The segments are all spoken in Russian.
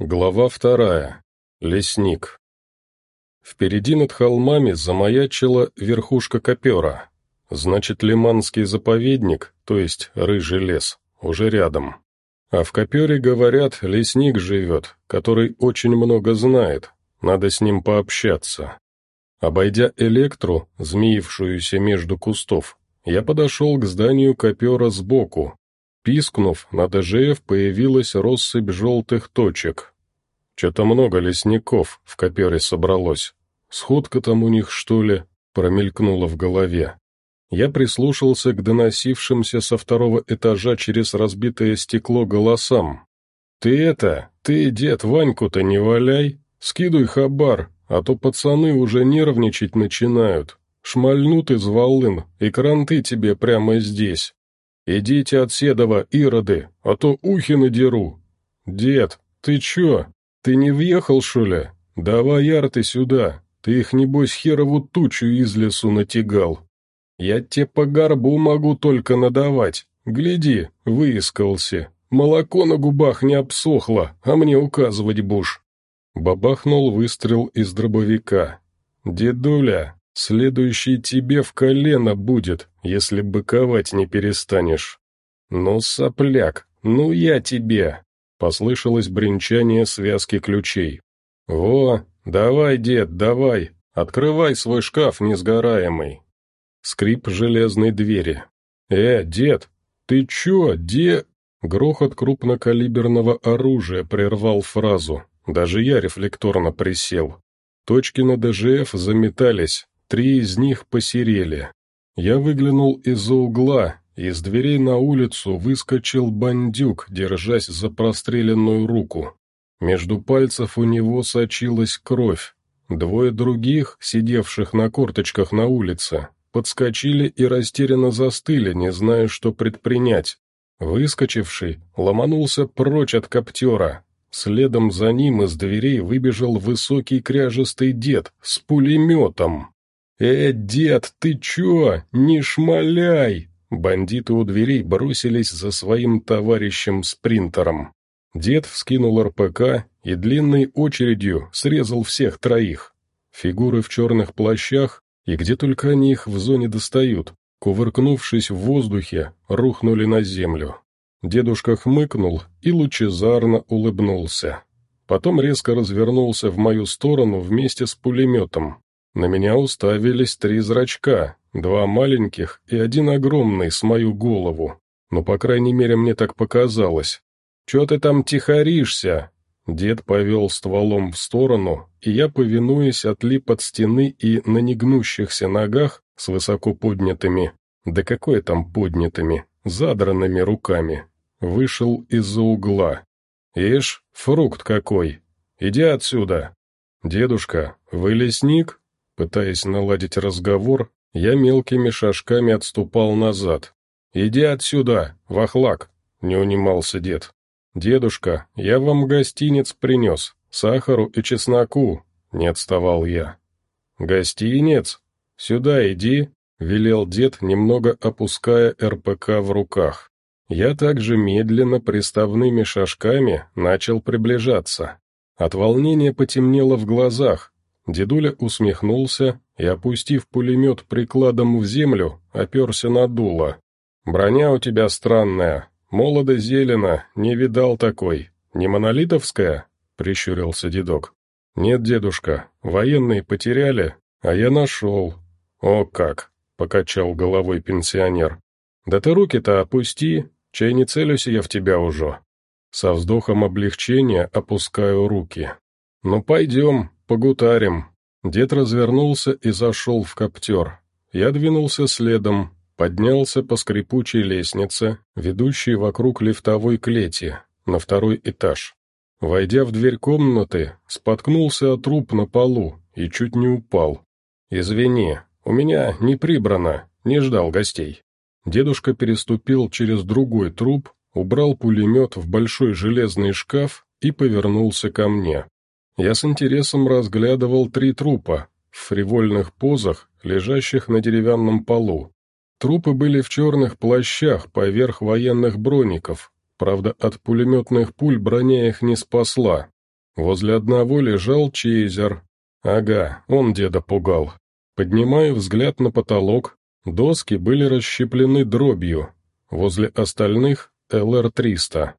Глава вторая. Лесник. Впереди над холмами замаячила верхушка копера. Значит, Лиманский заповедник, то есть Рыжий лес, уже рядом. А в копере, говорят, лесник живет, который очень много знает, надо с ним пообщаться. Обойдя электру, змеившуюся между кустов, я подошел к зданию копера сбоку, Пискнув, на ДЖФ появилась россыпь желтых точек. Че-то много лесников в копере собралось. Сходка там у них, что ли, промелькнула в голове. Я прислушался к доносившимся со второго этажа через разбитое стекло голосам. «Ты это, ты, дед, Ваньку-то не валяй, скидуй хабар, а то пацаны уже нервничать начинают. Шмальнут из волын, и кранты тебе прямо здесь. «Идите от Седова, ироды, а то ухи надеру!» «Дед, ты чё? Ты не въехал, шо ли? Давай арты сюда, ты их, небось, херову тучу из лесу натягал. Я тебе по горбу могу только надавать. Гляди, выискался. Молоко на губах не обсохло, а мне указывать будешь». Бабахнул выстрел из дробовика. «Дедуля, Следующий тебе в колено будет, если быковать не перестанешь. Ну, сопляк, ну я тебе!» Послышалось бренчание связки ключей. «Во, давай, дед, давай, открывай свой шкаф несгораемый». Скрип железной двери. «Э, дед, ты чё, де...» Грохот крупнокалиберного оружия прервал фразу. Даже я рефлекторно присел. Точки на ДЖФ заметались, Три из них посерели. Я выглянул из-за угла, из дверей на улицу выскочил бандюк, держась за простреленную руку. Между пальцев у него сочилась кровь. Двое других, сидевших на корточках на улице, подскочили и растерянно застыли, не зная, что предпринять. Выскочивший ломанулся прочь от коптера. Следом за ним из дверей выбежал высокий кряжестый дед с пулеметом. «Э, дед, ты чё? Не шмаляй!» Бандиты у дверей бросились за своим товарищем-спринтером. Дед вскинул РПК и длинной очередью срезал всех троих. Фигуры в черных плащах, и где только они их в зоне достают, кувыркнувшись в воздухе, рухнули на землю. Дедушка хмыкнул и лучезарно улыбнулся. Потом резко развернулся в мою сторону вместе с пулеметом. На меня уставились три зрачка, два маленьких и один огромный с мою голову. Но, по крайней мере, мне так показалось. «Чё ты там тихоришься?» Дед повел стволом в сторону, и я, повинуясь, отлип от стены и на негнущихся ногах с высоко поднятыми, да какое там поднятыми, задранными руками, вышел из-за угла. «Ишь, фрукт какой! Иди отсюда!» «Дедушка, вы лесник?» Пытаясь наладить разговор, я мелкими шажками отступал назад. «Иди отсюда, вахлак!» — не унимался дед. «Дедушка, я вам гостинец принес, сахару и чесноку!» — не отставал я. «Гостинец? Сюда иди!» — велел дед, немного опуская РПК в руках. Я также медленно, приставными шажками, начал приближаться. От волнения потемнело в глазах, Дедуля усмехнулся и, опустив пулемет прикладом в землю, оперся на дуло. «Броня у тебя странная, молодо-зелено, не видал такой. Не монолитовская?» — прищурился дедок. «Нет, дедушка, военные потеряли, а я нашел». «О как!» — покачал головой пенсионер. «Да ты руки-то опусти, чай не целюсь я в тебя уже». Со вздохом облегчения опускаю руки. «Ну пойдем, «Погутарим». Дед развернулся и зашел в коптер. Я двинулся следом, поднялся по скрипучей лестнице, ведущей вокруг лифтовой клети, на второй этаж. Войдя в дверь комнаты, споткнулся от труп на полу и чуть не упал. «Извини, у меня не прибрано, не ждал гостей». Дедушка переступил через другой труп, убрал пулемет в большой железный шкаф и повернулся ко мне. Я с интересом разглядывал три трупа в фривольных позах, лежащих на деревянном полу. Трупы были в черных плащах поверх военных броников, правда, от пулеметных пуль броня их не спасла. Возле одного лежал чейзер. Ага, он деда пугал. Поднимаю взгляд на потолок. Доски были расщеплены дробью. Возле остальных — ЛР-300.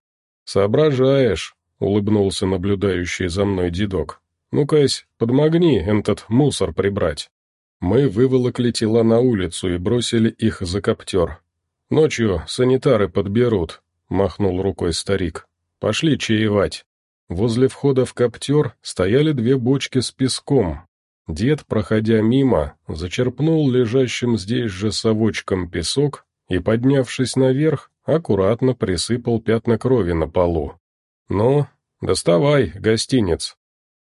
«Соображаешь», — улыбнулся наблюдающий за мной дедок. «Ну-кась, подмогни этот мусор прибрать». Мы выволокли тела на улицу и бросили их за коптер. «Ночью санитары подберут», — махнул рукой старик. «Пошли чаевать». Возле входа в коптер стояли две бочки с песком. Дед, проходя мимо, зачерпнул лежащим здесь же совочком песок и, поднявшись наверх, аккуратно присыпал пятна крови на полу. «Ну, доставай, гостинец».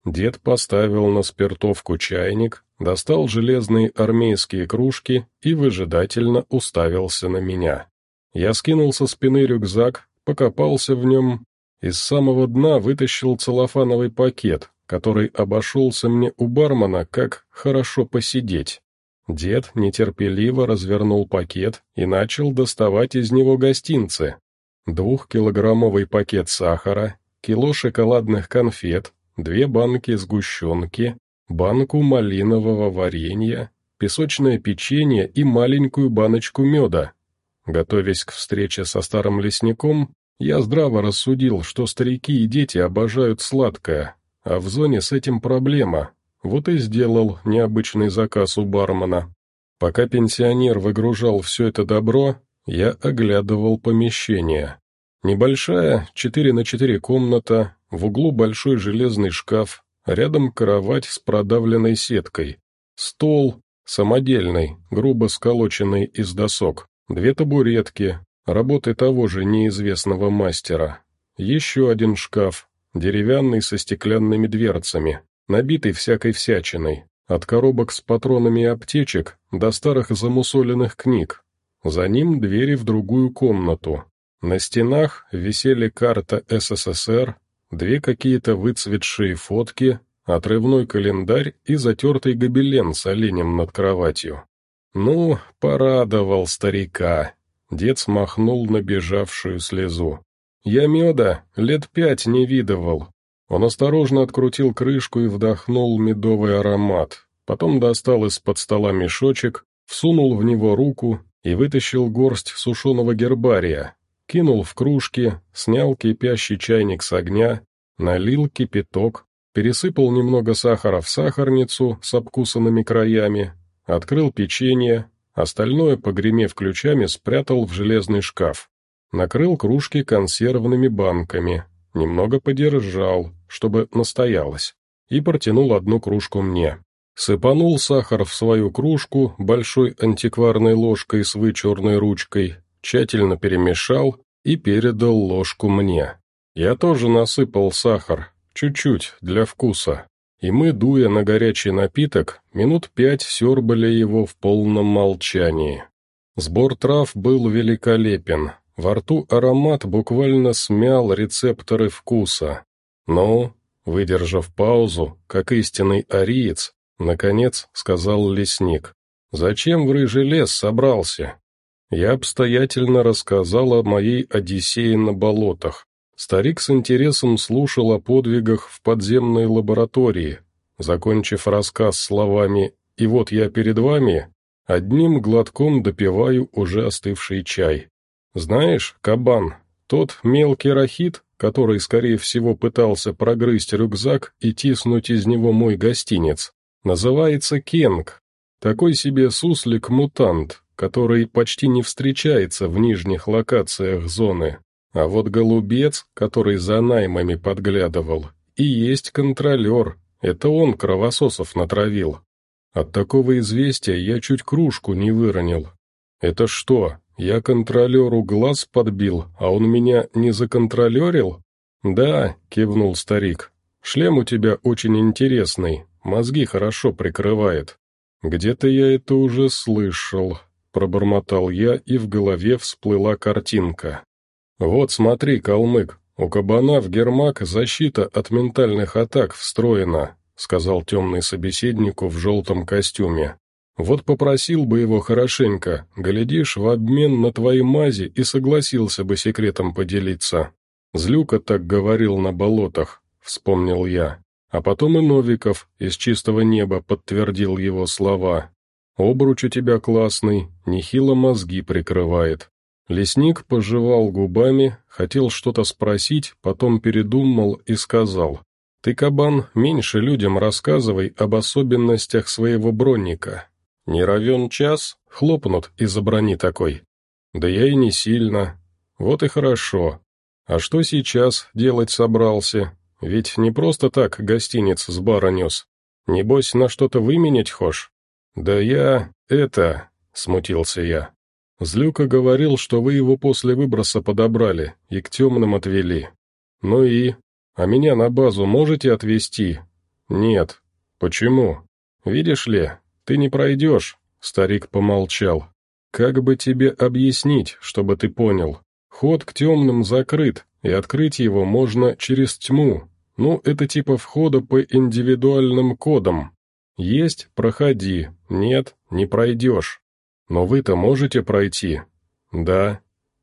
Дед поставил на спиртовку чайник, достал железные армейские кружки и выжидательно уставился на меня. Я скинул со спины рюкзак, покопался в нем, из самого дна вытащил целлофановый пакет, который обошелся мне у бармена как «хорошо посидеть». Дед нетерпеливо развернул пакет и начал доставать из него гостинцы. Двухкилограммовый пакет сахара, кило шоколадных конфет, две банки сгущенки, банку малинового варенья, песочное печенье и маленькую баночку меда. Готовясь к встрече со старым лесником, я здраво рассудил, что старики и дети обожают сладкое, а в зоне с этим проблема, вот и сделал необычный заказ у бармена. Пока пенсионер выгружал все это добро, я оглядывал помещение. Небольшая, 4 на 4 комната, в углу большой железный шкаф, рядом кровать с продавленной сеткой, стол, самодельный, грубо сколоченный из досок, две табуретки, работы того же неизвестного мастера, еще один шкаф, деревянный со стеклянными дверцами, набитый всякой всячиной, от коробок с патронами и аптечек до старых замусоленных книг. За ним двери в другую комнату. На стенах висели карта СССР, две какие-то выцветшие фотки, отрывной календарь и затертый гобелен с оленем над кроватью. Ну, порадовал старика. Дед смахнул набежавшую слезу. Я меда лет пять не видывал, он осторожно открутил крышку и вдохнул медовый аромат, потом достал из-под стола мешочек, всунул в него руку и вытащил горсть сушеного гербария, кинул в кружки, снял кипящий чайник с огня, налил кипяток, пересыпал немного сахара в сахарницу с обкусанными краями, открыл печенье, остальное, погремев ключами, спрятал в железный шкаф. Накрыл кружки консервными банками, немного подержал, чтобы настоялось, и протянул одну кружку мне. Сыпанул сахар в свою кружку большой антикварной ложкой с вычурной ручкой, тщательно перемешал и передал ложку мне. Я тоже насыпал сахар, чуть-чуть, для вкуса, и мы, дуя на горячий напиток, минут пять сербали его в полном молчании. Сбор трав был великолепен, во рту аромат буквально смял рецепторы вкуса. Но, выдержав паузу, как истинный ариец, наконец сказал лесник. «Зачем в рыжий лес собрался?» Я обстоятельно рассказал о моей Одиссее на болотах. Старик с интересом слушал о подвигах в подземной лаборатории. Закончив рассказ словами «И вот я перед вами», одним глотком допиваю уже остывший чай. Знаешь, кабан, тот мелкий рахит, который, скорее всего, пытался прогрызть рюкзак и тиснуть из него мой гостинец, называется Кенг. Такой себе суслик-мутант, который почти не встречается в нижних локациях зоны. А вот голубец, который за наймами подглядывал, и есть контролер, это он кровососов натравил. От такого известия я чуть кружку не выронил. Это что, я контролеру глаз подбил, а он меня не законтролерил? Да, кивнул старик. Шлем у тебя очень интересный, мозги хорошо прикрывает. Где-то я это уже слышал, пробормотал я, и в голове всплыла картинка. Вот смотри, калмык, у кабана в гермак защита от ментальных атак встроена, сказал темный собеседнику в желтом костюме. Вот попросил бы его хорошенько, глядишь, в обмен на твои мази и согласился бы секретом поделиться. Злюка так говорил на болотах. Вспомнил я. А потом и Новиков из чистого неба подтвердил его слова. «Обруч у тебя классный, нехило мозги прикрывает». Лесник пожевал губами, хотел что-то спросить, потом передумал и сказал. «Ты, кабан, меньше людям рассказывай об особенностях своего бронника. Не равен час, хлопнут из-за брони такой. Да я и не сильно. Вот и хорошо. А что сейчас делать собрался? Ведь не просто так гостиниц с бара нес. Небось, на что-то выменять хошь? Да я... это... смутился я. Злюка говорил, что вы его после выброса подобрали и к темным отвели. Ну и... А меня на базу можете отвезти? Нет. Почему? Видишь ли, ты не пройдешь, старик помолчал. Как бы тебе объяснить, чтобы ты понял? Ход к темным закрыт, и открыть его можно через тьму. Ну, это типа входа по индивидуальным кодам. Есть – проходи, нет – не пройдешь. Но вы-то можете пройти? Да.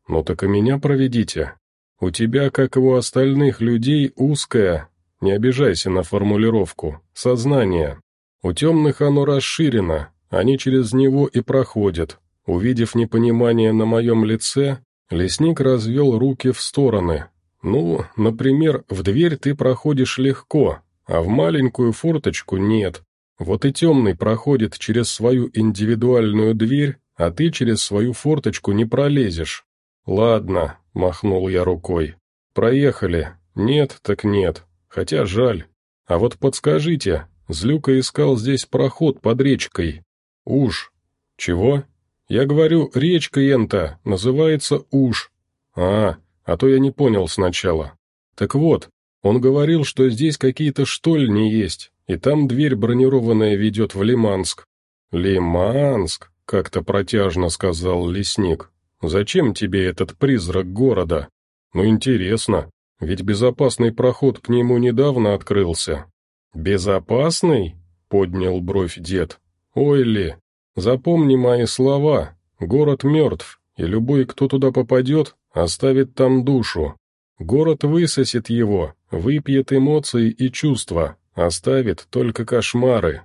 Ну так и меня проведите. У тебя, как и у остальных людей, узкое, не обижайся на формулировку, сознание. У темных оно расширено, они через него и проходят. Увидев непонимание на моем лице, Лесник развел руки в стороны. «Ну, например, в дверь ты проходишь легко, а в маленькую форточку нет. Вот и темный проходит через свою индивидуальную дверь, а ты через свою форточку не пролезешь». «Ладно», — махнул я рукой. «Проехали. Нет, так нет. Хотя жаль. А вот подскажите, Злюка искал здесь проход под речкой. Уж. Чего?» «Я говорю, речка Ента, называется Уж». «А, а то я не понял сначала». «Так вот, он говорил, что здесь какие-то штольни есть, и там дверь бронированная ведет в Лиманск». «Лиманск», — как-то протяжно сказал лесник. «Зачем тебе этот призрак города? Ну, интересно, ведь безопасный проход к нему недавно открылся». «Безопасный?» — поднял бровь дед. «Ой ли, Запомни мои слова. Город мертв, и любой, кто туда попадет, оставит там душу. Город высосет его, выпьет эмоции и чувства, оставит только кошмары.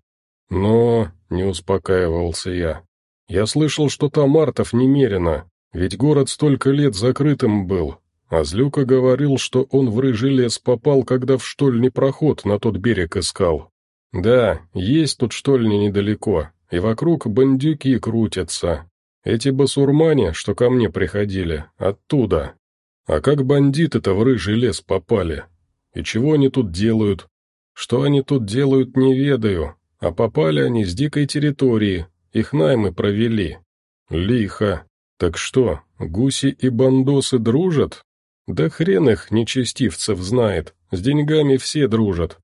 Но, не успокаивался я, я слышал, что там артов немерено, ведь город столько лет закрытым был. А Злюка говорил, что он в рыжий лес попал, когда в штольный проход на тот берег искал. Да, есть тут штольни недалеко, и вокруг бандюки крутятся. Эти басурмане, что ко мне приходили, оттуда. А как бандиты-то в рыжий лес попали? И чего они тут делают? Что они тут делают, не ведаю, а попали они с дикой территории, их наймы провели. Лихо. Так что, гуси и бандосы дружат? Да хрен их, нечестивцев, знает, с деньгами все дружат.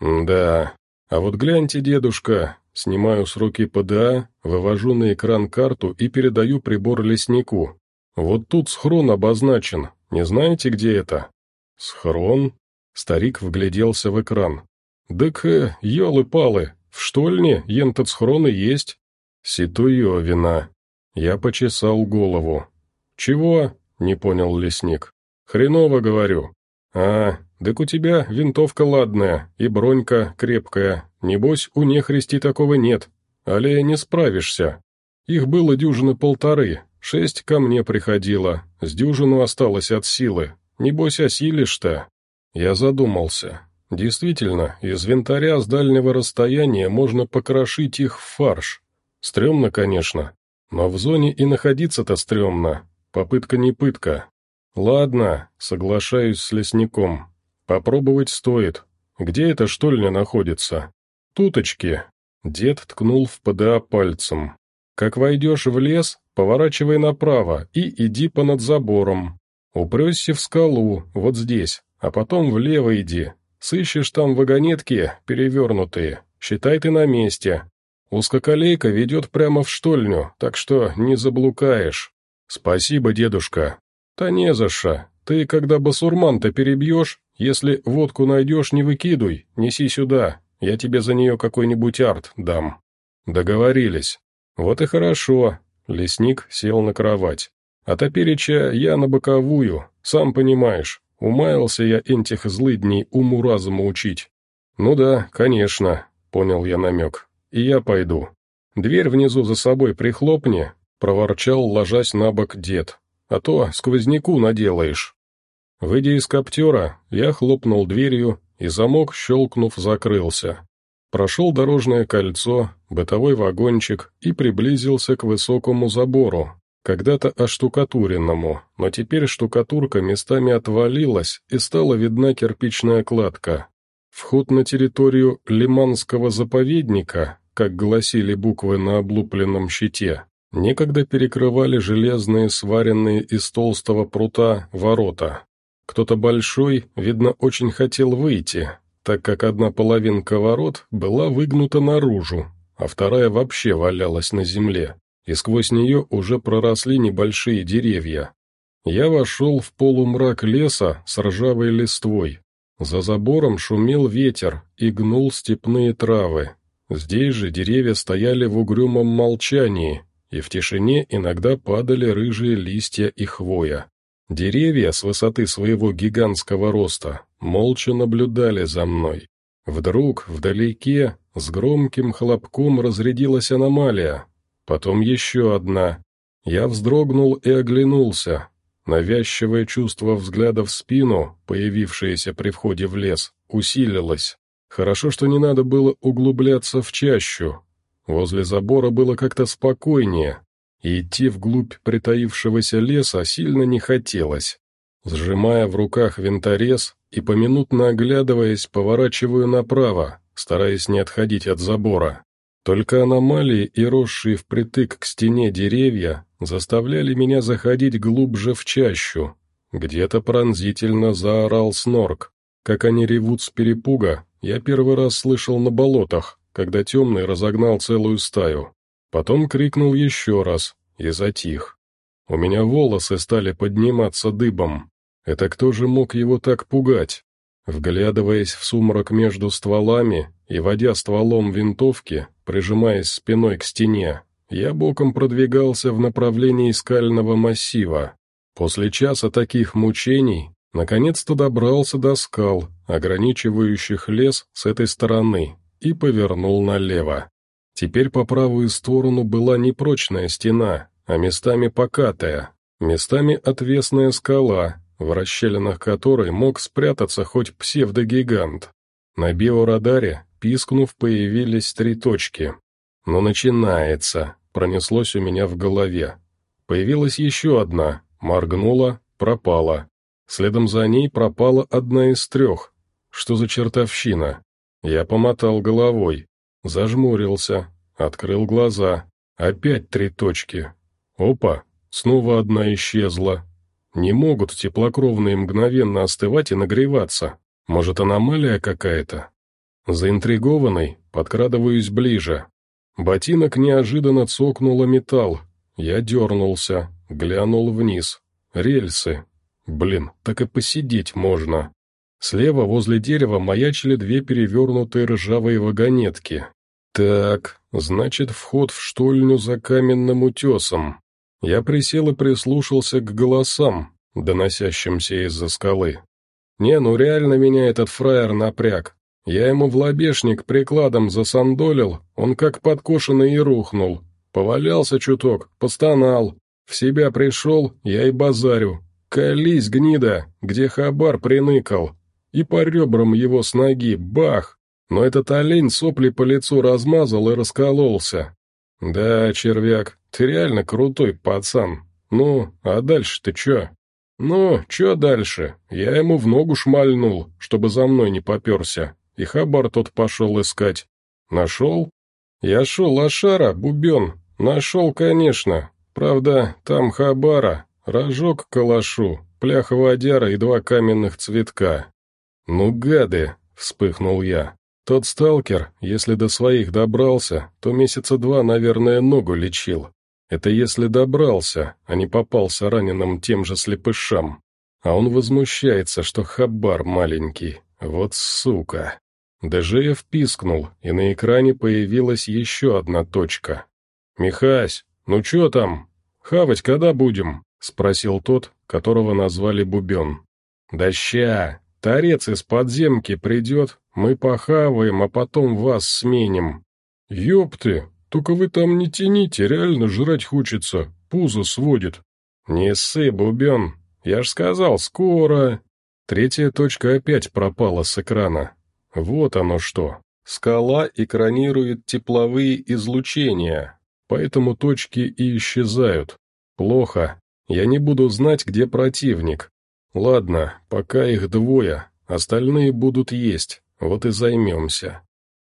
Да, а вот гляньте, дедушка, Снимаю с руки ПДА, вывожу на экран карту и передаю прибор леснику. Вот тут схрон обозначен, не знаете, где это? Схрон? Старик вгляделся в экран. «Дык, э, елы-палы, в штольне ентот схрон и есть». «Ситуевина». Я почесал голову. «Чего?» — не понял лесник. «Хреново, говорю». «А, дык у тебя винтовка ладная и бронька крепкая, Небось, у нехристи такого нет, але не справишься. Их было дюжины полторы, шесть ко мне приходило, с дюжину осталось от силы. Небось, осилишь-то?» Я задумался. Действительно, из винтаря с дальнего расстояния можно покрошить их в фарш. Стремно, конечно, но в зоне и находиться-то стремно. Попытка не пытка. Ладно, соглашаюсь с лесником. Попробовать стоит. Где эта штольня находится? «Туточки!» Дед ткнул в ПДА пальцем. «Как войдешь в лес, поворачивай направо и иди понад забором. Упресься в скалу, вот здесь, а потом влево иди. Сыщешь там вагонетки, перевернутые. Считай ты на месте. Узкоколейка ведет прямо в штольню, так что не заблукаешь. Спасибо, дедушка. Та не за ша. Ты, когда басурман-то перебьешь, если водку найдешь, не выкидуй, неси сюда, я тебе за нее какой-нибудь арт дам». «Договорились». «Вот и хорошо». Лесник сел на кровать. «А топереча я на боковую, сам понимаешь, Умаялся я этих злыдней уму-разуму учить. Ну да, конечно, понял я намек. И я пойду. Дверь внизу за собой прихлопни, проворчал, ложась на бок дед. А то сквозняку наделаешь. Выйдя из коптера, я хлопнул дверью, и замок, щелкнув, закрылся. Прошел дорожное кольцо, бытовой вагончик и приблизился к высокому забору, когда-то оштукатуренному, но теперь штукатурка местами отвалилась и стала видна кирпичная кладка. Вход на территорию Лиманского заповедника, как гласили буквы на облупленном щите, некогда перекрывали железные, сваренные из толстого прута, ворота. Кто-то большой, видно, очень хотел выйти, так как одна половинка ворот была выгнута наружу, а вторая вообще валялась на земле, и сквозь нее уже проросли небольшие деревья. Я вошел в полумрак леса с ржавой листвой. За забором шумел ветер и гнул степные травы. Здесь же деревья стояли в угрюмом молчании, и в тишине иногда падали рыжие листья и хвоя. Деревья с высоты своего гигантского роста молча наблюдали за мной. Вдруг, вдалеке, с громким хлопком разрядилась аномалия. Потом еще одна. Я вздрогнул и оглянулся. Навязчивое чувство взгляда в спину, появившееся при входе в лес, усилилось. Хорошо, что не надо было углубляться в чащу. Возле забора было как-то спокойнее, и идти вглубь притаившегося леса сильно не хотелось. Сжимая в руках винторез и поминутно оглядываясь, поворачиваю направо, стараясь не отходить от забора. Только аномалии и росшие впритык к стене деревья заставляли меня заходить глубже в чащу. Где-то пронзительно заорал снорк. Как они ревут с перепуга, я первый раз слышал на болотах, когда темный разогнал целую стаю. Потом крикнул еще раз и затих. У меня волосы стали подниматься дыбом. Это кто же мог его так пугать? Вглядываясь в сумрак между стволами и водя стволом винтовки, прижимаясь спиной к стене, я боком продвигался в направлении скального массива. После часа таких мучений, наконец-то добрался до скал, ограничивающих лес с этой стороны, и повернул налево. Теперь по правую сторону была не прочная стена, а местами покатая, местами отвесная скала, в расщелинах которой мог спрятаться хоть псевдогигант. На биорадаре, пискнув, появились три точки. Но начинается, пронеслось у меня в голове. Появилась еще одна, моргнула, пропала. Следом за ней пропала одна из трех. Что за чертовщина? Я помотал головой. Зажмурился, открыл глаза. Опять три точки. Опа, снова одна исчезла. Не могут теплокровные мгновенно остывать и нагреваться. Может, аномалия какая-то? Заинтригованный, подкрадываюсь ближе. Ботинок неожиданно цокнуло металл. Я дернулся, глянул вниз. Рельсы. Блин, так и посидеть можно. Слева возле дерева маячили две перевернутые ржавые вагонетки. Так, значит, вход в штольню за каменным утесом. Я присел и прислушался к голосам, доносящимся из-за скалы. Не, ну реально меня этот фраер напряг. Я ему в лобешник прикладом засандолил, он как подкошенный и рухнул. Повалялся чуток, постонал. В себя пришел, я и базарю. Колись, гнида, где хабар приныкал и по ребрам его с ноги, бах! Но этот олень сопли по лицу размазал и раскололся. Да, червяк, ты реально крутой пацан. Ну, а дальше ты чё? Ну, чё дальше? Я ему в ногу шмальнул, чтобы за мной не попёрся, и хабар тот пошел искать. Нашел? Я шел лошара, бубен. Нашел, конечно. Правда, там хабара, рожок калашу, плях водяра и два каменных цветка. «Ну, гады!» — вспыхнул я. «Тот сталкер, если до своих добрался, то месяца два, наверное, ногу лечил. Это если добрался, а не попался раненым тем же слепышам. А он возмущается, что хабар маленький. Вот сука!» ДЖФ пискнул, и на экране появилась еще одна точка. «Михась, ну чё там? Хавать когда будем?» — спросил тот, которого назвали Бубен. «Да ща! Торец из подземки придет, мы похаваем, а потом вас сменим». «Ёпты! Только вы там не тяните, реально жрать хочется, пузо сводит». «Не ссы, бубен, я ж сказал, скоро!» Третья точка опять пропала с экрана. Вот оно что. Скала экранирует тепловые излучения, поэтому точки и исчезают. Плохо. Я не буду знать, где противник. Ладно, пока их двое, остальные будут есть, вот и займемся.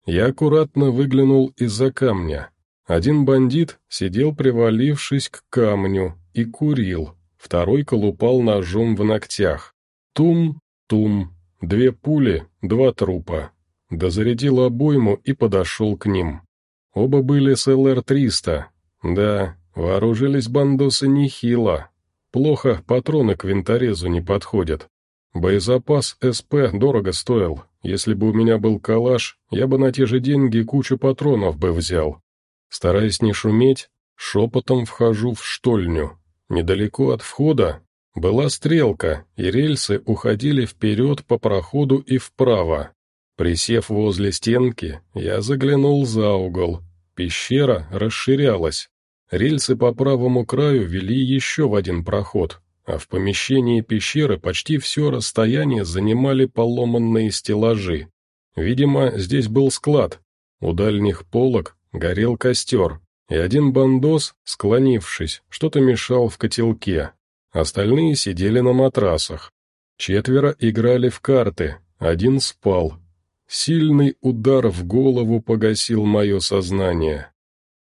Я аккуратно выглянул из-за камня. Один бандит сидел, привалившись к камню, и курил, второй колупал ножом в ногтях. Тум-тум, две пули, два трупа. Дозарядил обойму и подошел к ним. Оба были с ЛР-300. Да, вооружились бандосы нехило. Плохо патроны к винторезу не подходят. Боезапас СП дорого стоил. Если бы у меня был калаш, я бы на те же деньги кучу патронов бы взял. Стараясь не шуметь, шепотом вхожу в штольню. Недалеко от входа была стрелка, и рельсы уходили вперед по проходу и вправо. Присев возле стенки, я заглянул за угол. Пещера расширялась. Рельсы по правому краю вели еще в один проход, а в помещении пещеры почти все расстояние занимали поломанные стеллажи. Видимо, здесь был склад. У дальних полок горел костер, и один бандос, склонившись, что-то мешал в котелке. Остальные сидели на матрасах. Четверо играли в карты, один спал, Сильный удар в голову погасил мое сознание.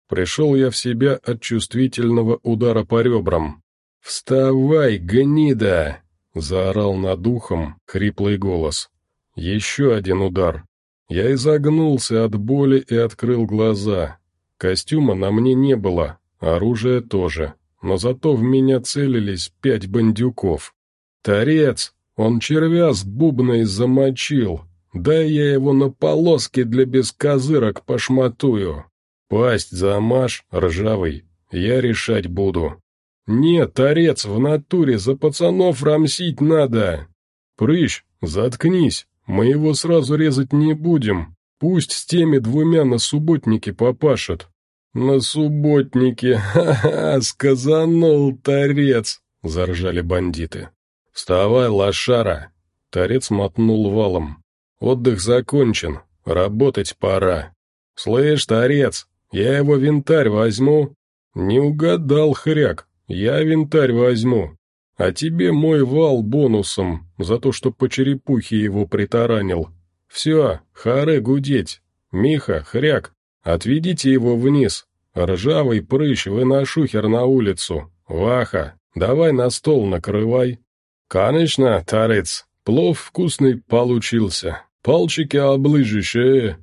Пришел я в себя от чувствительного удара по ребрам. «Вставай, гнида!» — заорал над ухом хриплый голос. Еще один удар. Я изогнулся от боли и открыл глаза. Костюма на мне не было, оружия тоже, но зато в меня целились пять бандюков. «Торец! Он червя с бубной замочил!» Дай я его на полоски для бескозырок пошматую. Пасть замажь, ржавый, я решать буду. Нет, торец, в натуре за пацанов рамсить надо. Прыщ, заткнись, мы его сразу резать не будем. Пусть с теми двумя на субботнике попашет. На субботнике, ха-ха, сказанул торец, заржали бандиты. Вставай, лошара. Торец мотнул валом. Отдых закончен, работать пора. Слышь, торец, я его винтарь возьму. Не угадал, хряк, я винтарь возьму. А тебе мой вал бонусом за то, что по черепухе его притаранил. Все, харе гудеть. Миха, хряк, отведите его вниз. Ржавый прыщ, выношу хер на улицу. Ваха, давай на стол накрывай. Конечно, тарец, плов вкусный получился. «Палчики облыжище!»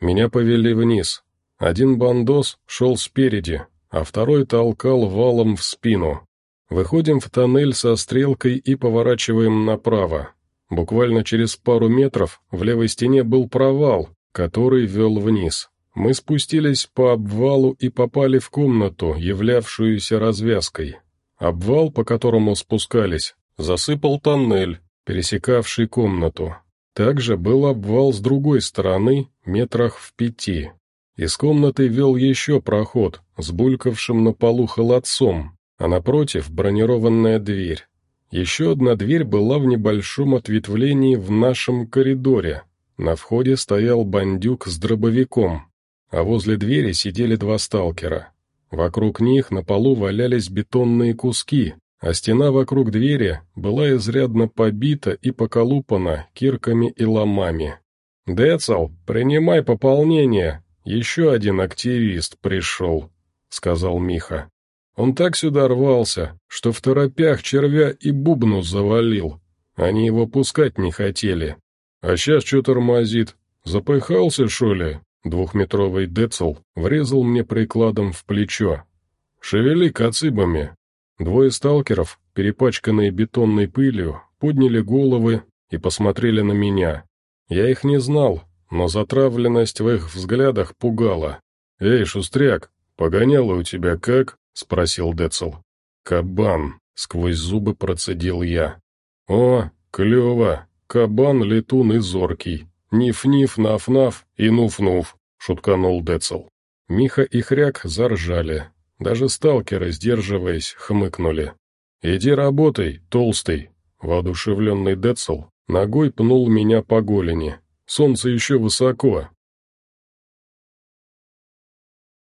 Меня повели вниз. Один бандос шел спереди, а второй толкал валом в спину. Выходим в тоннель со стрелкой и поворачиваем направо. Буквально через пару метров в левой стене был провал, который вел вниз. Мы спустились по обвалу и попали в комнату, являвшуюся развязкой. Обвал, по которому спускались, засыпал тоннель, пересекавший комнату. Также был обвал с другой стороны, метрах в пяти. Из комнаты вел еще проход с булькавшим на полу холодцом, а напротив бронированная дверь. Еще одна дверь была в небольшом ответвлении в нашем коридоре. На входе стоял бандюк с дробовиком, а возле двери сидели два сталкера. Вокруг них на полу валялись бетонные куски, а стена вокруг двери была изрядно побита и поколупана кирками и ломами. «Децл, принимай пополнение, еще один активист пришел», — сказал Миха. Он так сюда рвался, что в торопях червя и бубну завалил. Они его пускать не хотели. А сейчас что тормозит? Запыхался, что ли? Двухметровый Децл врезал мне прикладом в плечо. «Шевели кацибами, Двое сталкеров, перепачканные бетонной пылью, подняли головы и посмотрели на меня. Я их не знал, но затравленность в их взглядах пугала. «Эй, шустряк, погоняло у тебя как?» — спросил Децл. «Кабан», — сквозь зубы процедил я. «О, «Клево. Кабан, летун и зоркий. Ниф-ниф, наф-наф и нуф-нуф», — шутканул Децл. Миха и Хряк заржали. Даже сталкеры, сдерживаясь, хмыкнули. «Иди работай, толстый!» Воодушевленный Децл ногой пнул меня по голени. «Солнце еще высоко,